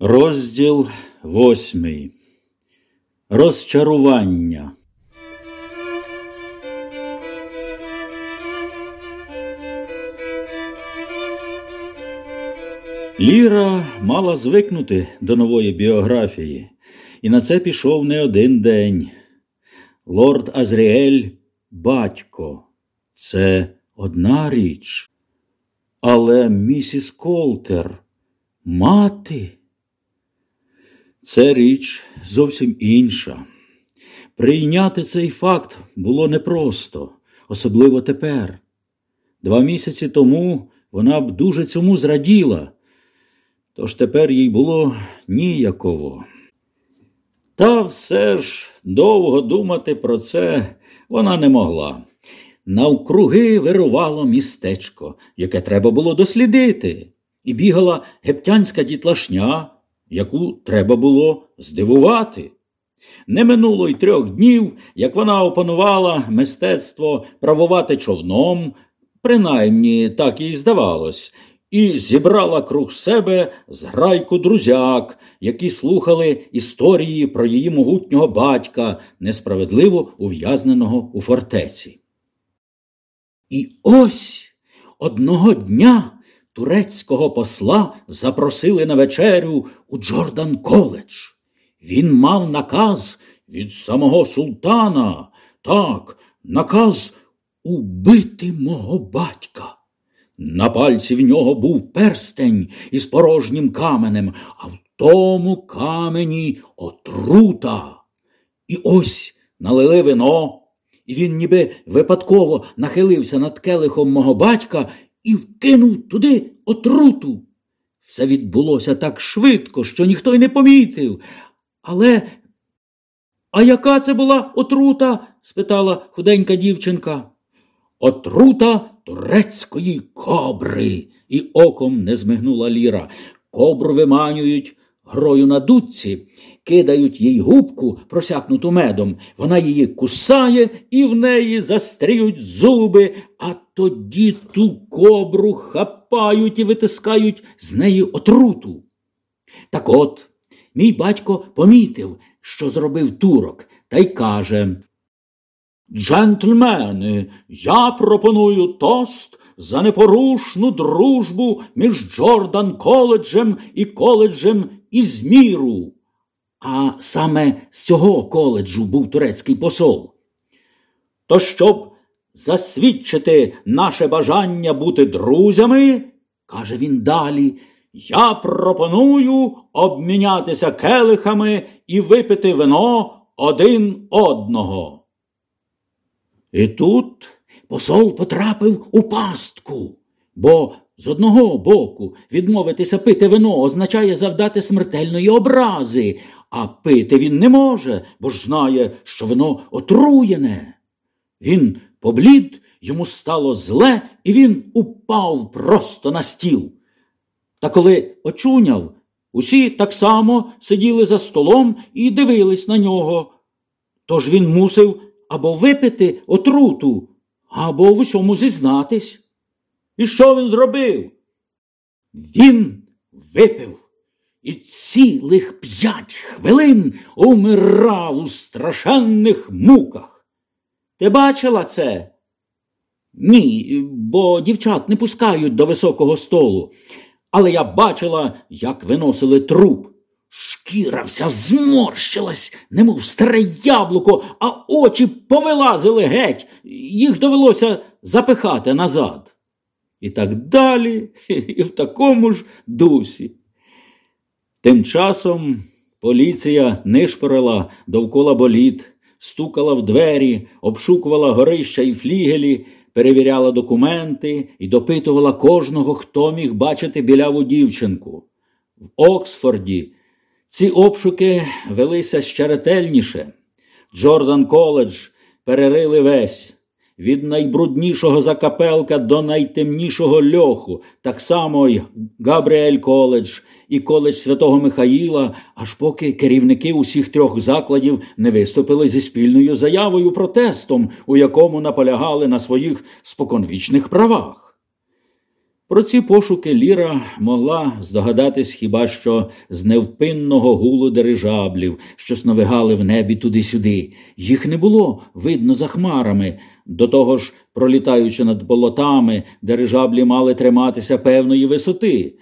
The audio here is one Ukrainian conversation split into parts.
Розділ восьмий. Розчарування. Ліра мала звикнути до нової біографії, і на це пішов не один день. Лорд Азріель батько. Це одна річ. Але місіс Колтер мати. Це річ зовсім інша. Прийняти цей факт було непросто, особливо тепер. Два місяці тому вона б дуже цьому зраділа, тож тепер їй було ніяково. Та все ж довго думати про це вона не могла. Навкруги вирувало містечко, яке треба було дослідити, і бігала гептянська дітлашня яку треба було здивувати. Не минуло й трьох днів, як вона опанувала мистецтво правувати човном, принаймні так їй здавалось, і зібрала круг себе зграйку друзяк, які слухали історії про її могутнього батька, несправедливо ув'язненого у фортеці. І ось одного дня турецького посла запросили на вечерю у Джордан Коледж. Він мав наказ від самого султана, так, наказ убити мого батька. На пальці в нього був перстень із порожнім каменем, а в тому камені отрута. І ось налили вино, і він ніби випадково нахилився над келихом мого батька і вкинув туди отруту. Все відбулося так швидко, що ніхто й не помітив. Але, а яка це була отрута? спитала худенька дівчинка. Отрута турецької кобри, і оком не змигнула Ліра. Кобру виманюють грою на дудці, кидають їй губку, просякнуту медом. Вона її кусає і в неї застріють зуби, а тоді ту кобру хапають і витискають з неї отруту. Так от, мій батько помітив, що зробив турок, та й каже Джентльмени, я пропоную тост за непорушну дружбу між Джордан коледжем і коледжем Ізміру. А саме з цього коледжу був турецький посол. То щоб засвідчити наше бажання бути друзями, каже він далі, я пропоную обмінятися келихами і випити вино один одного. І тут посол потрапив у пастку, бо з одного боку відмовитися пити вино означає завдати смертельної образи, а пити він не може, бо ж знає, що вино отруєне. Він поблід, йому стало зле, і він упав просто на стіл. Та коли очуняв, усі так само сиділи за столом і дивились на нього. Тож він мусив або випити отруту, або в усьому зізнатись. І що він зробив? Він випив і цілих п'ять хвилин умирав у страшенних муках. Ти бачила це? Ні, бо дівчат не пускають до високого столу. Але я бачила, як виносили труп. Шкіра вся зморщилась, немов старе яблуко, а очі повилазили геть, їх довелося запихати назад. І так далі, і в такому ж дусі. Тим часом поліція нишпорила довкола боліт, стукала в двері, обшукувала горища і флігелі, перевіряла документи і допитувала кожного, хто міг бачити біляву дівчинку. В Оксфорді ці обшуки велися ще ретельніше. Джордан Коледж перерили весь. Від найбруднішого закапелка до найтемнішого льоху, так само й Габріель Коледж і коледж святого Михаїла, аж поки керівники усіх трьох закладів не виступили зі спільною заявою протестом, у якому наполягали на своїх споконвічних правах. Про ці пошуки Ліра могла здогадатись хіба що з невпинного гулу дирижаблів, що сновигали в небі туди-сюди. Їх не було видно за хмарами. До того ж, пролітаючи над болотами, дирижаблі мали триматися певної висоти.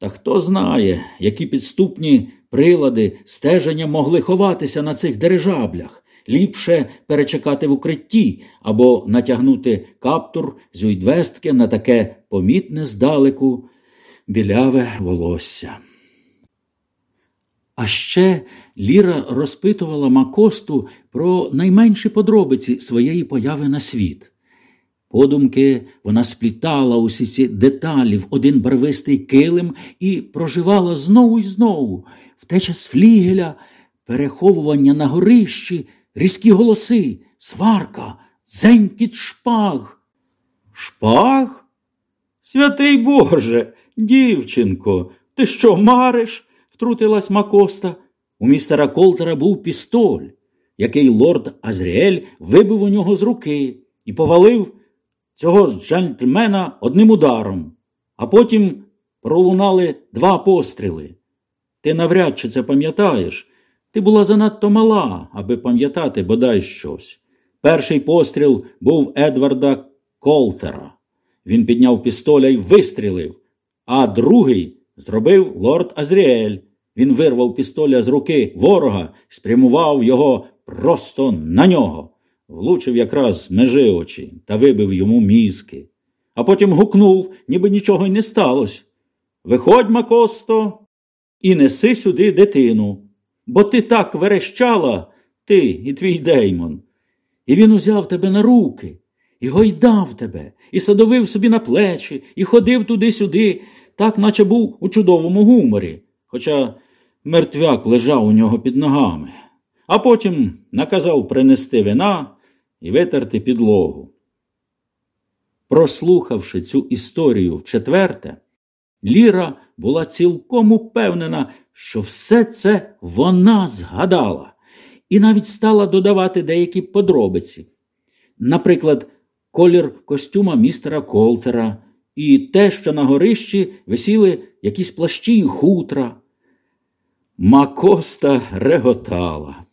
Та хто знає, які підступні прилади стеження могли ховатися на цих дирижаблях ліпше перечекати в укритті або натягнути каптур з уйдвестки на таке помітне здалеку біляве волосся. А ще Ліра розпитувала Макосту про найменші подробиці своєї появи на світ. Подумки вона сплітала усі ці деталі в один барвистий килим і проживала знову і знову втеча з флігеля, переховування на горищі, різкі голоси, сварка, дзенькіт шпаг. Шпаг? Святий Боже, дівчинко, ти що мариш? втрутилась Макоста. У містера Колтера був пістоль, який лорд Азріель вибив у нього з руки і повалив цього джентльмена одним ударом, а потім пролунали два постріли. Ти навряд чи це пам'ятаєш, ти була занадто мала, аби пам'ятати бодай щось. Перший постріл був Едварда Колтера. Він підняв пістоля і вистрілив, а другий зробив лорд Азріель. Він вирвав пістоля з руки ворога спрямував його просто на нього, влучив якраз межи очі та вибив йому мізки. А потім гукнув, ніби нічого й не сталося. Виходь, Макосто, і неси сюди дитину бо ти так верещала, ти і твій Деймон. І він узяв тебе на руки, і гойдав тебе, і садовив собі на плечі, і ходив туди-сюди, так наче був у чудовому гуморі, хоча мертвяк лежав у нього під ногами, а потім наказав принести вина і витерти підлогу. Прослухавши цю історію вчетверте, Ліра була цілком упевнена, що все це вона згадала, і навіть стала додавати деякі подробиці. Наприклад, колір костюма містера Колтера і те, що на горищі висіли якісь плащі і хутра. Макоста реготала.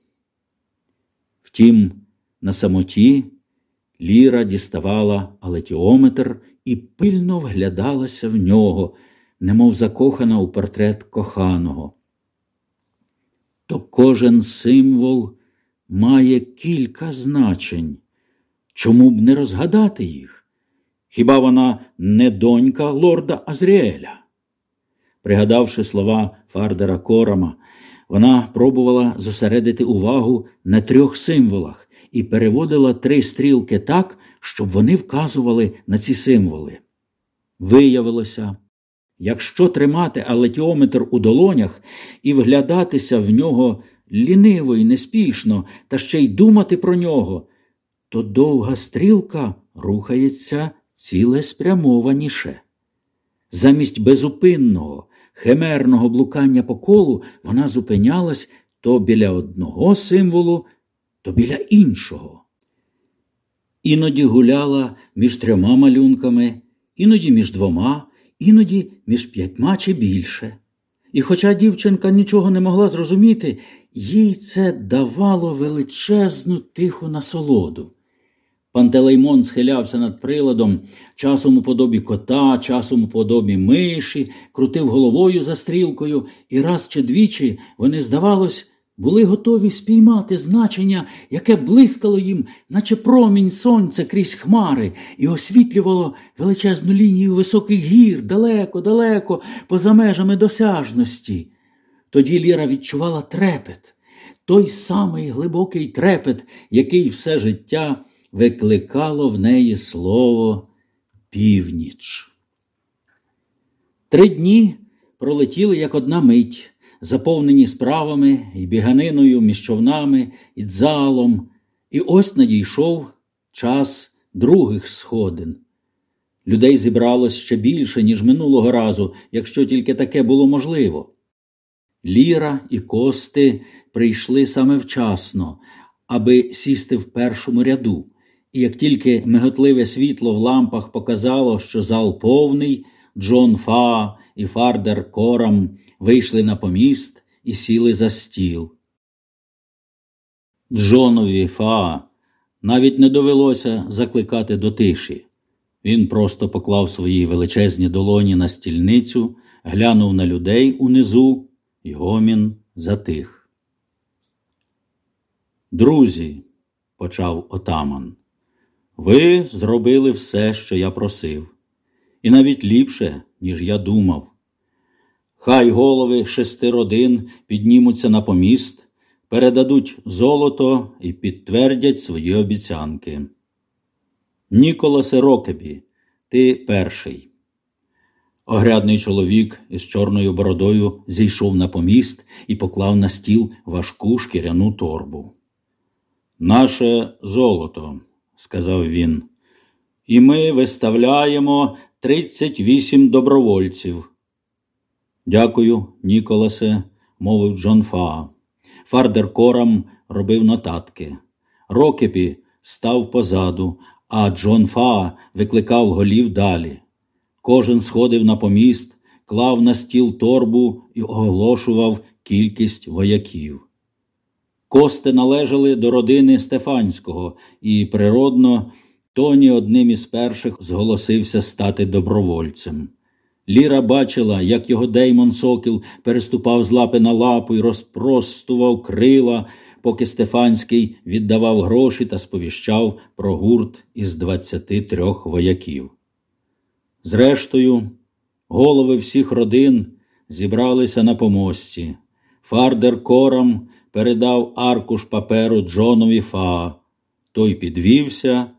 Втім, на самоті Ліра діставала алетіометр і пильно вглядалася в нього немов закохана у портрет коханого. То кожен символ має кілька значень. Чому б не розгадати їх? Хіба вона не донька лорда Азріеля? Пригадавши слова Фардера Корама, вона пробувала зосередити увагу на трьох символах і переводила три стрілки так, щоб вони вказували на ці символи. Виявилося, Якщо тримати алетіометр у долонях і вглядатися в нього ліниво і неспішно, та ще й думати про нього, то довга стрілка рухається цілеспрямованіше. Замість безупинного, химерного блукання по колу вона зупинялась то біля одного символу, то біля іншого. Іноді гуляла між трьома малюнками, іноді між двома іноді між п'ятьма чи більше. І хоча дівчинка нічого не могла зрозуміти, їй це давало величезну тиху насолоду. Пантелеймон схилявся над приладом, часом у подобі кота, часом у подобі миші, крутив головою за стрілкою, і раз чи двічі вони, здавалось, були готові спіймати значення, яке блискало їм, наче промінь сонця крізь хмари, і освітлювало величезну лінію високих гір далеко-далеко, поза межами досяжності. Тоді Ліра відчувала трепет, той самий глибокий трепет, який все життя викликало в неї слово північ. Три дні пролетіли як одна мить заповнені справами і біганиною між човнами і дзалом, і ось надійшов час других сходин. Людей зібралось ще більше, ніж минулого разу, якщо тільки таке було можливо. Ліра і кости прийшли саме вчасно, аби сісти в першому ряду, і як тільки миготливе світло в лампах показало, що зал повний, Джон Фа і Фардер Корам вийшли на поміст і сіли за стіл. Джонові Фа навіть не довелося закликати до тиші. Він просто поклав свої величезні долоні на стільницю, глянув на людей унизу, і гомін затих. Друзі, почав отаман, ви зробили все, що я просив, і навіть ліпше, ніж я думав. Хай голови шести родин піднімуться на поміст, передадуть золото і підтвердять свої обіцянки. Ніколасе Рокебі, ти перший. Огрядний чоловік із чорною бородою зійшов на поміст і поклав на стіл важку шкіряну торбу. Наше золото, сказав він, і ми виставляємо 38 добровольців. Дякую, Ніколасе, мовив Джон Фа. Фардер Корам робив нотатки. Рокепі став позаду, а Джон Фа викликав голів далі. Кожен сходив на поміст, клав на стіл торбу і оголошував кількість вояків. Кости належали до родини Стефанського, і природно, Тоні одним із перших зголосився стати добровольцем. Ліра бачила, як його Деймон Сокіл переступав з лапи на лапу і розпростував крила, поки Стефанський віддавав гроші та сповіщав про гурт із 23 вояків. Зрештою, голови всіх родин зібралися на помості. Фардер Корам передав аркуш паперу Джонові Фа. Той підвівся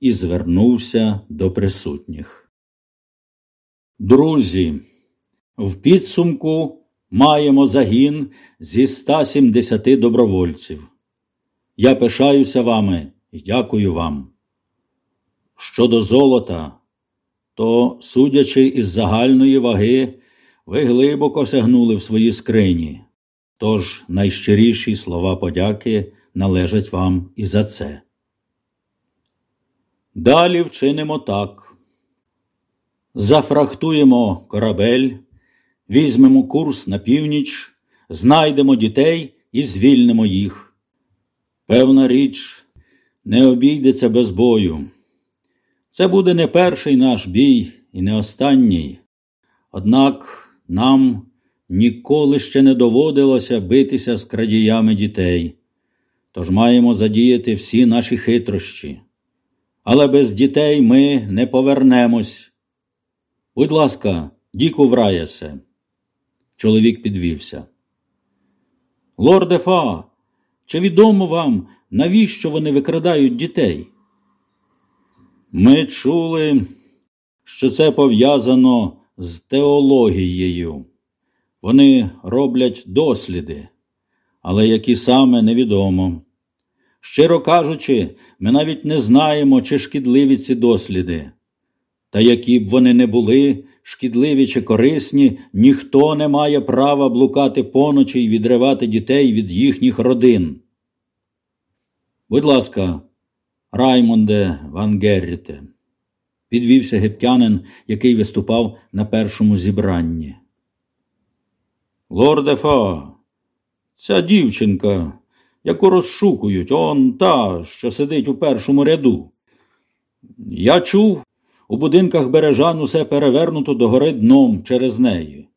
і звернувся до присутніх. Друзі, в підсумку маємо загін зі 170 добровольців. Я пишаюся вами і дякую вам. Щодо золота, то, судячи із загальної ваги, ви глибоко сягнули в свої скрині. Тож найщиріші слова подяки належать вам і за це. Далі вчинимо так. Зафрахтуємо корабель, візьмемо курс на північ, знайдемо дітей і звільнимо їх. Певна річ не обійдеться без бою. Це буде не перший наш бій і не останній. Однак нам ніколи ще не доводилося битися з крадіями дітей, тож маємо задіяти всі наші хитрощі. Але без дітей ми не повернемось. Будь ласка, діку враясе. Чоловік підвівся. Лорде Фа, чи відомо вам, навіщо вони викрадають дітей? Ми чули, що це пов'язано з теологією. Вони роблять досліди, але які саме невідомо. Щиро кажучи, ми навіть не знаємо, чи шкідливі ці досліди. Та які б вони не були, шкідливі чи корисні, ніхто не має права блукати поночі і відривати дітей від їхніх родин. Будь ласка, Раймонде Ван Герріте, підвівся гептянин, який виступав на першому зібранні. Лорде Фа, ця дівчинка, яку розшукують, он та, що сидить у першому ряду. Я чув, у будинках бережан усе перевернуто догори дном через неї.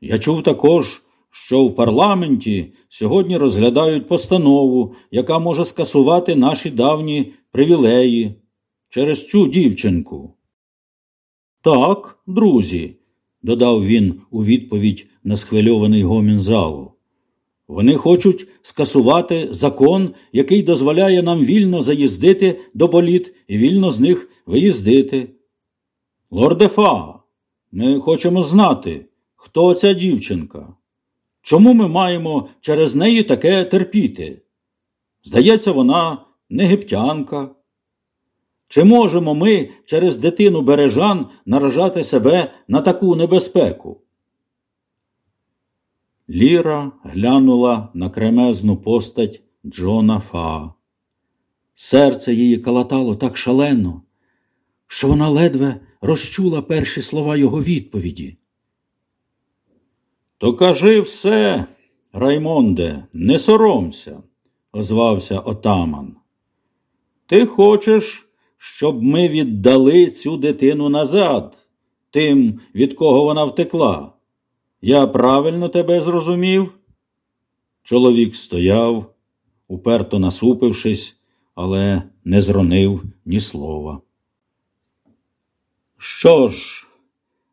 Я чув також, що в парламенті сьогодні розглядають постанову, яка може скасувати наші давні привілеї через цю дівчинку. Так, друзі, додав він у відповідь на схвильований гомін залу. Вони хочуть скасувати закон, який дозволяє нам вільно заїздити до боліт і вільно з них виїздити. Лорде Фа, ми хочемо знати, хто ця дівчинка. Чому ми маємо через неї таке терпіти? Здається, вона не єгиптянка. Чи можемо ми через дитину бережан наражати себе на таку небезпеку? Ліра глянула на кремезну постать Джона Фа. Серце її калатало так шалено, що вона ледве розчула перші слова його відповіді. То кажи все, Раймонде, не соромся, озвався отаман. Ти хочеш, щоб ми віддали цю дитину назад, тим, від кого вона втекла? Я правильно тебе зрозумів? Чоловік стояв, уперто насупившись, але не зронив ні слова. Що ж,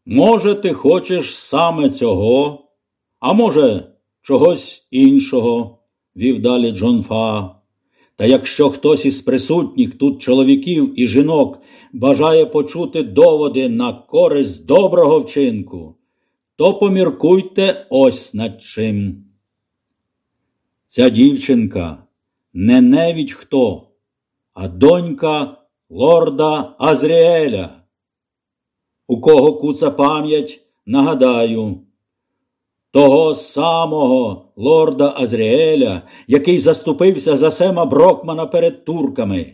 може, ти хочеш саме цього, а може, чогось іншого, вів далі Джон Фа. Та якщо хтось із присутніх тут чоловіків і жінок бажає почути доводи на користь доброго вчинку, то поміркуйте ось над чим. Ця дівчинка не невідь хто, а донька лорда Азріеля. У кого куца пам'ять, нагадаю, того самого лорда Азріеля, який заступився за Сема Брокмана перед турками,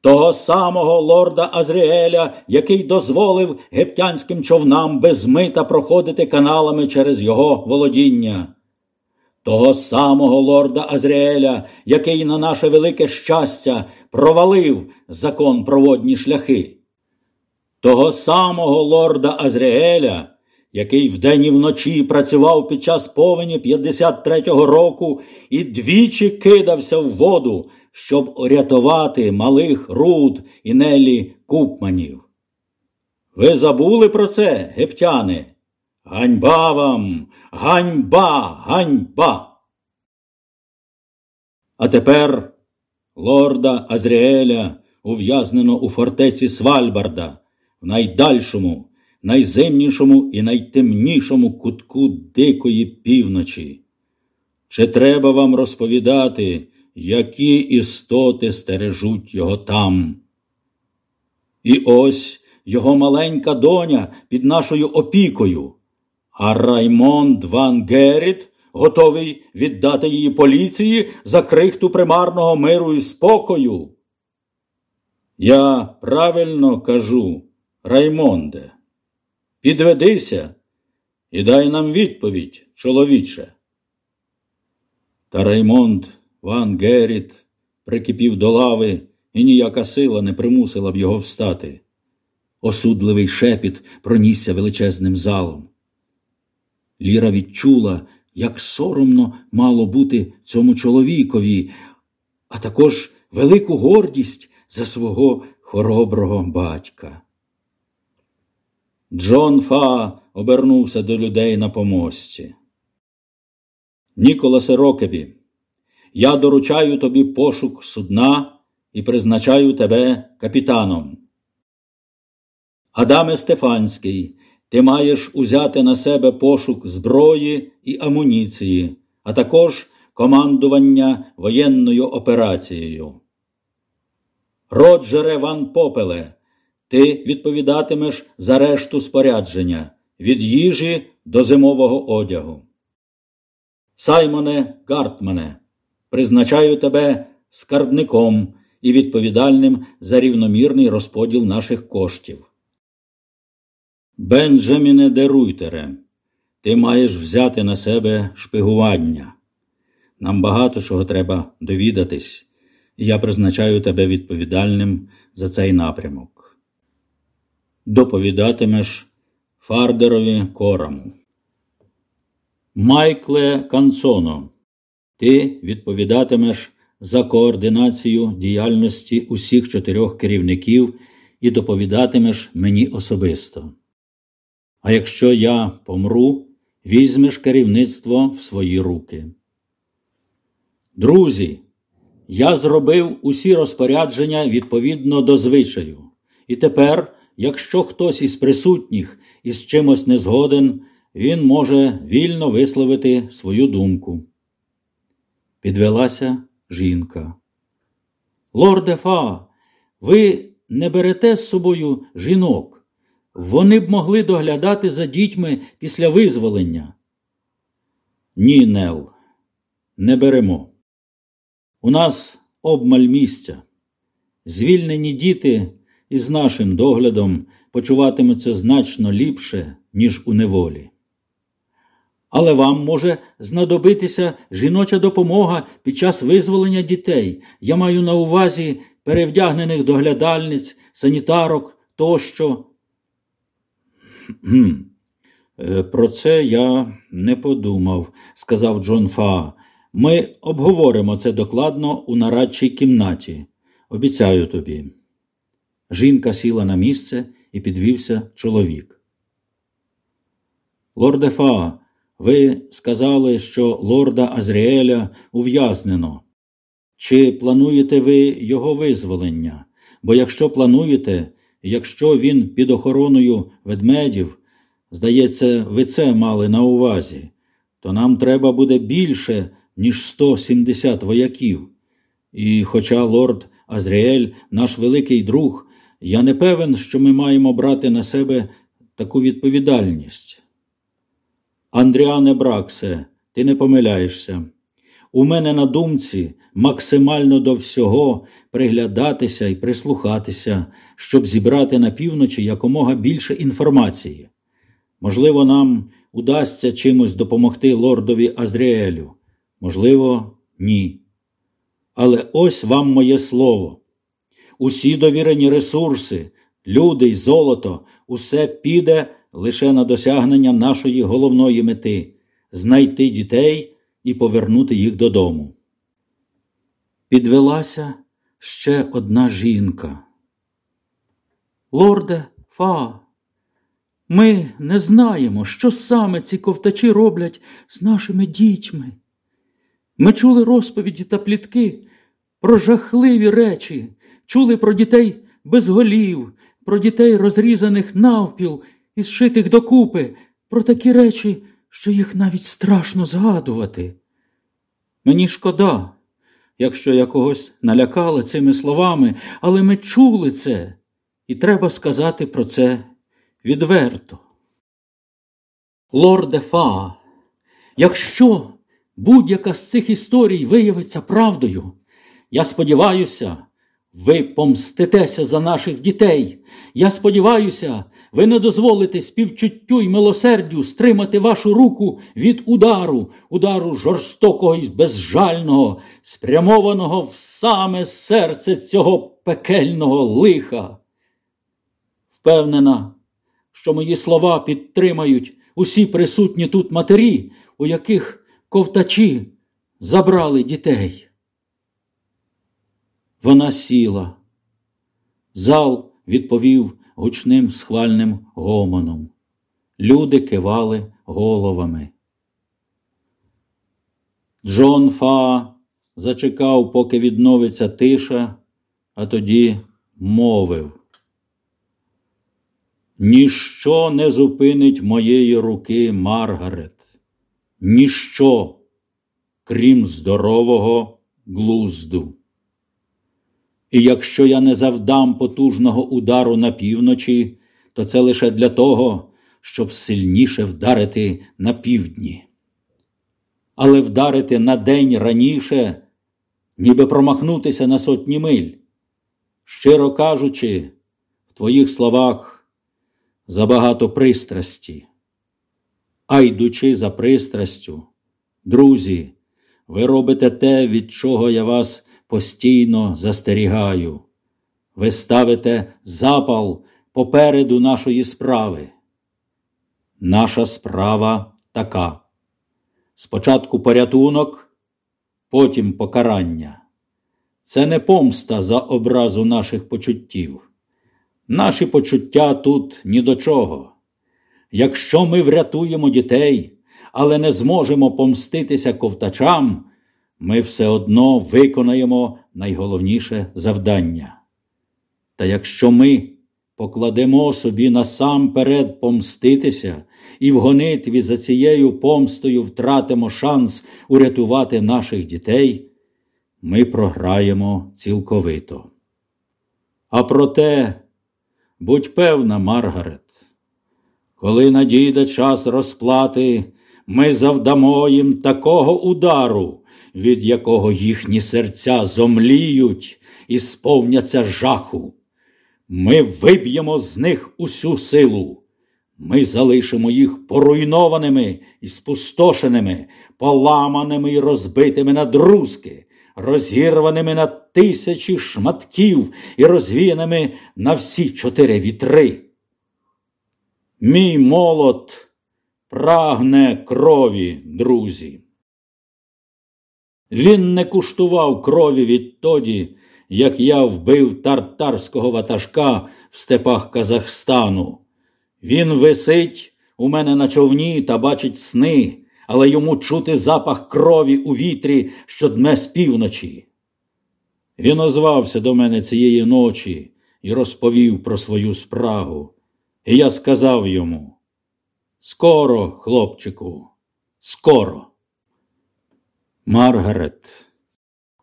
того самого лорда Азріеля, який дозволив гептянським човнам без мита проходити каналами через його володіння. Того самого лорда Азріеля, який на наше велике щастя провалив закон про водні шляхи, того самого лорда Азріеля, який вдень і вночі працював під час повені 53-го року і двічі кидався в воду, щоб рятувати малих руд і Нелі Купманів. Ви забули про це, гептяни? Ганьба вам, ганьба, ганьба. А тепер лорда Азріеля ув'язнено у фортеці Свальбарда, в найдальшому, найзимнішому і найтемнішому кутку дикої півночі. Чи треба вам розповідати, які істоти стережуть його там? І ось його маленька доня під нашою опікою. А Раймонд Ван Геріт готовий віддати її поліції за крихту примарного миру і спокою. Я правильно кажу, Раймонде, підведися і дай нам відповідь, чоловіче. Та Раймонд Ван Геріт прикипів до лави, і ніяка сила не примусила б його встати. Осудливий шепіт пронісся величезним залом. Ліра відчула, як соромно мало бути цьому чоловікові, а також велику гордість за свого хороброго батька. Джон Фа обернувся до людей на помості. Ніколасе Рокебі, я доручаю тобі пошук судна і призначаю тебе капітаном. Адаме Стефанський, ти маєш узяти на себе пошук зброї і амуніції, а також командування воєнною операцією. Роджере Ван Попеле, ти відповідатимеш за решту спорядження від їжі до зимового одягу. Саймоне Гартмане, призначаю тебе скарбником і відповідальним за рівномірний розподіл наших коштів. Бенджаміне де Руйтере, ти маєш взяти на себе шпигування. Нам багато чого треба довідатись, і я призначаю тебе відповідальним за цей напрямок. Доповідатимеш Фардерові Кораму. Майкле Канцоно, ти відповідатимеш за координацію діяльності усіх чотирьох керівників і доповідатимеш мені особисто. А якщо я помру, візьмеш керівництво в свої руки. Друзі, я зробив усі розпорядження відповідно до звичаю. І тепер, якщо хтось із присутніх із чимось не згоден, він може вільно висловити свою думку. Підвелася жінка. Лорде Фа, ви не берете з собою жінок. Вони б могли доглядати за дітьми після визволення. Ні, Нел, не беремо. У нас обмаль місця. Звільнені діти і з нашим доглядом почуватимуться значно ліпше, ніж у неволі. Але вам може знадобитися жіноча допомога під час визволення дітей. Я маю на увазі перевдягнених доглядальниць, санітарок тощо. Е, про це я не подумав, сказав Джон Фа. Ми обговоримо це докладно у нарадчій кімнаті. Обіцяю тобі. Жінка сіла на місце і підвівся чоловік. Лорде Фа, ви сказали, що лорда Азріеля ув'язнено. Чи плануєте ви його визволення? Бо якщо плануєте, якщо він під охороною ведмедів, здається, ви це мали на увазі, то нам треба буде більше, ніж 170 вояків. І хоча лорд Азріель, наш великий друг, я не певен, що ми маємо брати на себе таку відповідальність. Андріане Браксе, ти не помиляєшся. У мене на думці максимально до всього приглядатися і прислухатися, щоб зібрати на півночі якомога більше інформації. Можливо, нам удасться чимось допомогти лордові Азріелю, можливо, ні. Але ось вам моє слово. Усі довірені ресурси, люди й золото, усе піде лише на досягнення нашої головної мети знайти дітей і повернути їх додому. Підвелася ще одна жінка. Лорде Фа, ми не знаємо, що саме ці ковтачі роблять з нашими дітьми. Ми чули розповіді та плітки про жахливі речі, чули про дітей без голів, про дітей, розрізаних навпіл і зшитих докупи, про такі речі, що їх навіть страшно згадувати. Мені шкода, якщо я когось налякала цими словами, але ми чули це, і треба сказати про це відверто. Лорде Фа, якщо будь-яка з цих історій виявиться правдою, я сподіваюся, ви помститеся за наших дітей. Я сподіваюся, ви не дозволите співчуттю й милосердю стримати вашу руку від удару, удару жорстокого і безжального, спрямованого в саме серце цього пекельного лиха. Впевнена, що мої слова підтримають усі присутні тут матері, у яких ковтачі забрали дітей. Вона сіла. Зал відповів гучним схвальним гомоном. Люди кивали головами. Джон Фа зачекав, поки відновиться тиша, а тоді мовив. Ніщо не зупинить моєї руки, Маргарет, ніщо, крім здорового глузду. І якщо я не завдам потужного удару на півночі, то це лише для того, щоб сильніше вдарити на півдні. Але вдарити на день раніше, ніби промахнутися на сотні миль. Щиро кажучи, в твоїх словах забагато пристрасті. А йдучи за пристрастю, друзі, ви робите те, від чого я вас постійно застерігаю. Ви ставите запал попереду нашої справи. Наша справа така. Спочатку порятунок, потім покарання. Це не помста за образу наших почуттів. Наші почуття тут ні до чого. Якщо ми врятуємо дітей, але не зможемо помститися ковтачам, ми все одно виконаємо найголовніше завдання. Та якщо ми покладемо собі насамперед помститися і в гонитві за цією помстою втратимо шанс урятувати наших дітей, ми програємо цілковито. А проте, будь певна, Маргарет, коли надійде час розплати, ми завдамо їм такого удару, від якого їхні серця зомліють і сповняться жаху. Ми виб'ємо з них усю силу. Ми залишимо їх поруйнованими і спустошеними, поламаними і розбитими на друзки, розірваними на тисячі шматків і розвіяними на всі чотири вітри. Мій молот прагне крові, друзі. Він не куштував крові відтоді, як я вбив тартарського ватажка в степах Казахстану. Він висить у мене на човні та бачить сни, але йому чути запах крові у вітрі, що дме з півночі. Він озвався до мене цієї ночі і розповів про свою спрагу. І я сказав йому: Скоро, хлопчику, скоро. Маргарет,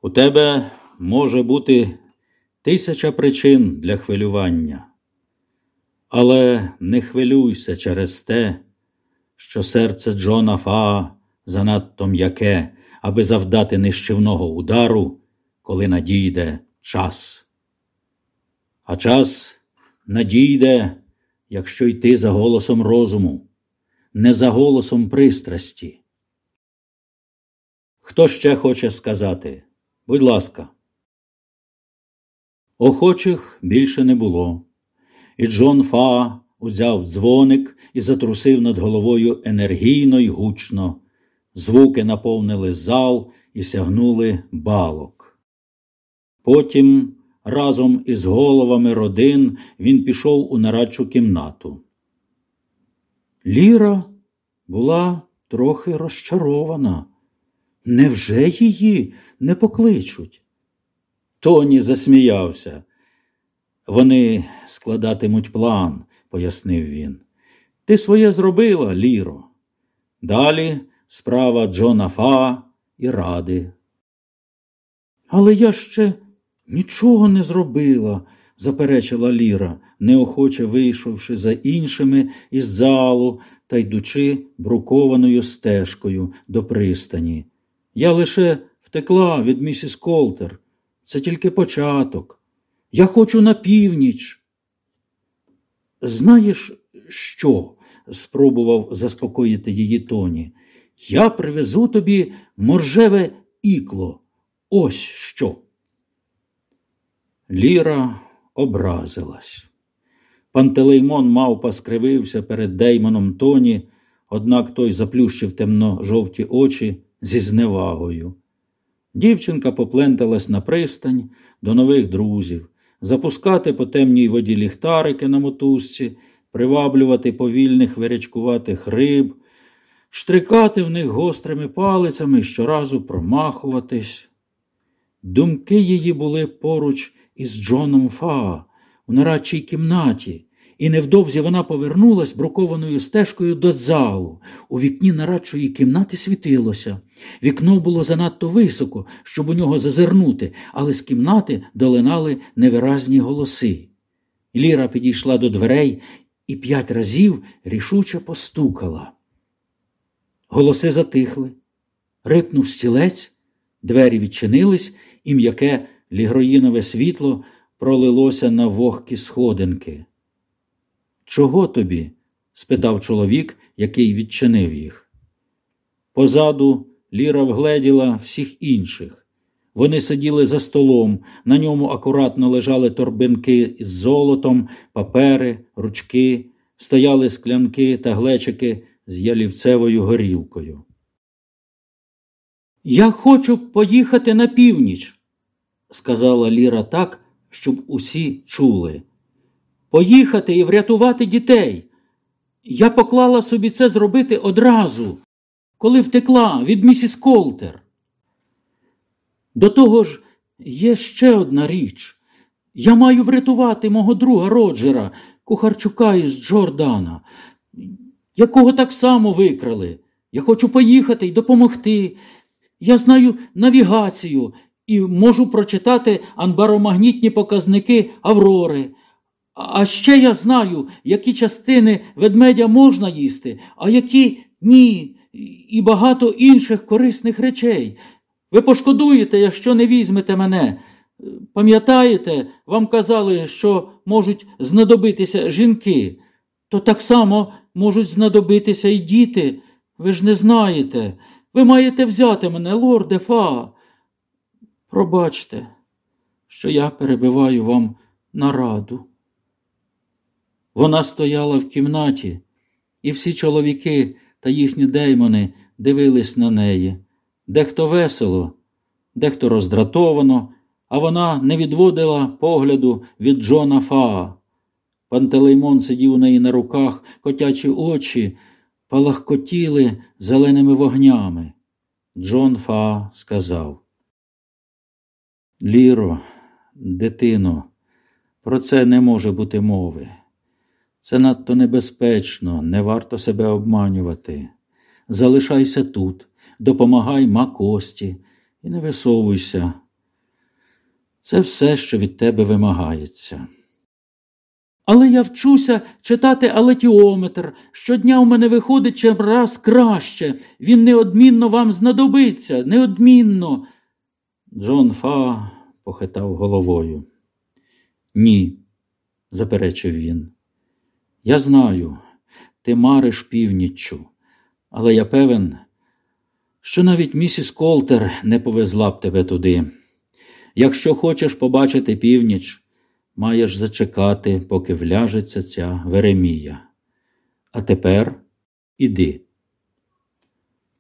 у тебе може бути тисяча причин для хвилювання, але не хвилюйся через те, що серце Джона Фаа занадто м'яке, аби завдати нищівного удару, коли надійде час. А час надійде, якщо йти за голосом розуму, не за голосом пристрасті. Хто ще хоче сказати? Будь ласка. Охочих більше не було, і Джон Фа узяв дзвоник і затрусив над головою енергійно й гучно. Звуки наповнили зал і сягнули балок. Потім, разом із головами родин, він пішов у нарадчу кімнату. Ліра була трохи розчарована. Невже її не покличуть? Тоні засміявся. Вони складатимуть план, пояснив він. Ти своє зробила, Ліро. Далі справа Джона Фа і ради. Але я ще нічого не зробила, заперечила Ліра, неохоче вийшовши за іншими із залу та йдучи брукованою стежкою до пристані. Я лише втекла від місіс Колтер. Це тільки початок. Я хочу на північ. Знаєш, що? спробував заспокоїти її тоні. Я привезу тобі моржеве ікло. Ось що. Ліра образилась. Пантелеймон мавпа скривився перед Деймоном Тоні, однак той заплющив темно жовті очі зі зневагою. Дівчинка попленталась на пристань до нових друзів, запускати по темній воді ліхтарики на мотузці, приваблювати повільних вирячкуватих риб, штрикати в них гострими палицями щоразу промахуватись. Думки її були поруч із Джоном Фаа у нарадчій кімнаті, і невдовзі вона повернулась брукованою стежкою до залу. У вікні нарадчої кімнати світилося. Вікно було занадто високо, щоб у нього зазирнути, але з кімнати долинали невиразні голоси. Ліра підійшла до дверей і п'ять разів рішуче постукала. Голоси затихли. Рипнув стілець, двері відчинились, і м'яке лігроїнове світло пролилося на вогкі сходинки. Чого тобі? спитав чоловік, який відчинив їх. Позаду Ліра вгледіла всіх інших. Вони сиділи за столом, на ньому акуратно лежали торбинки з золотом, папери, ручки, стояли склянки та глечики з ялівцевою горілкою. Я хочу поїхати на північ, сказала Ліра так, щоб усі чули поїхати і врятувати дітей. Я поклала собі це зробити одразу, коли втекла від місіс Колтер. До того ж, є ще одна річ. Я маю врятувати мого друга Роджера, Кухарчука із Джордана, якого так само викрали. Я хочу поїхати і допомогти. Я знаю навігацію і можу прочитати анбаромагнітні показники Аврори. А ще я знаю, які частини ведмедя можна їсти, а які ні, і багато інших корисних речей. Ви пошкодуєте, якщо не візьмете мене. Пам'ятаєте, вам казали, що можуть знадобитися жінки, то так само можуть знадобитися і діти. Ви ж не знаєте. Ви маєте взяти мене, лорде Фа. Пробачте, що я перебиваю вам нараду. Вона стояла в кімнаті, і всі чоловіки та їхні деймони дивились на неї, дехто весело, дехто роздратовано, а вона не відводила погляду від Джона Фаа. Пантелеймон сидів у неї на руках, котячі очі палахкотіли зеленими вогнями. Джон Фа сказав. Ліро, дитино, про це не може бути мови. Це надто небезпечно, не варто себе обманювати. Залишайся тут, допомагай макості і не висовуйся. Це все, що від тебе вимагається. Але я вчуся читати алетіометр. Щодня у мене виходить чим раз краще. Він неодмінно вам знадобиться, неодмінно. Джон Фа похитав головою. Ні, заперечив він. Я знаю, ти мариш північчю, але я певен, що навіть місіс Колтер не повезла б тебе туди. Якщо хочеш побачити північ, маєш зачекати, поки вляжеться ця Веремія. А тепер іди.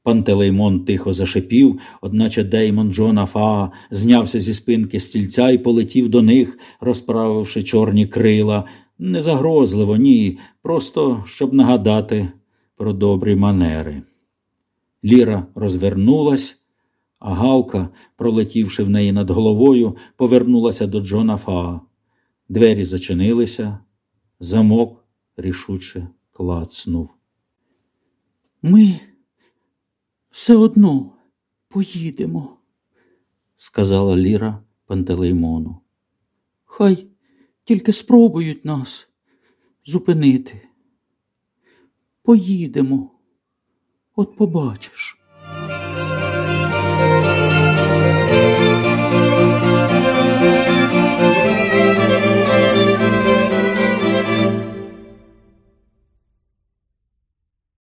Пантелеймон тихо зашипів, одначе Деймон Джона Фаа знявся зі спинки стільця і полетів до них, розправивши чорні крила. Не загрозливо, ні, просто щоб нагадати про добрі манери. Ліра розвернулась, а Галка, пролетівши в неї над головою, повернулася до Джона Фаа. Двері зачинилися, замок рішуче клацнув. Ми все одно поїдемо, сказала Ліра Пантелеймону. Хай тільки спробують нас зупинити. Поїдемо, от побачиш.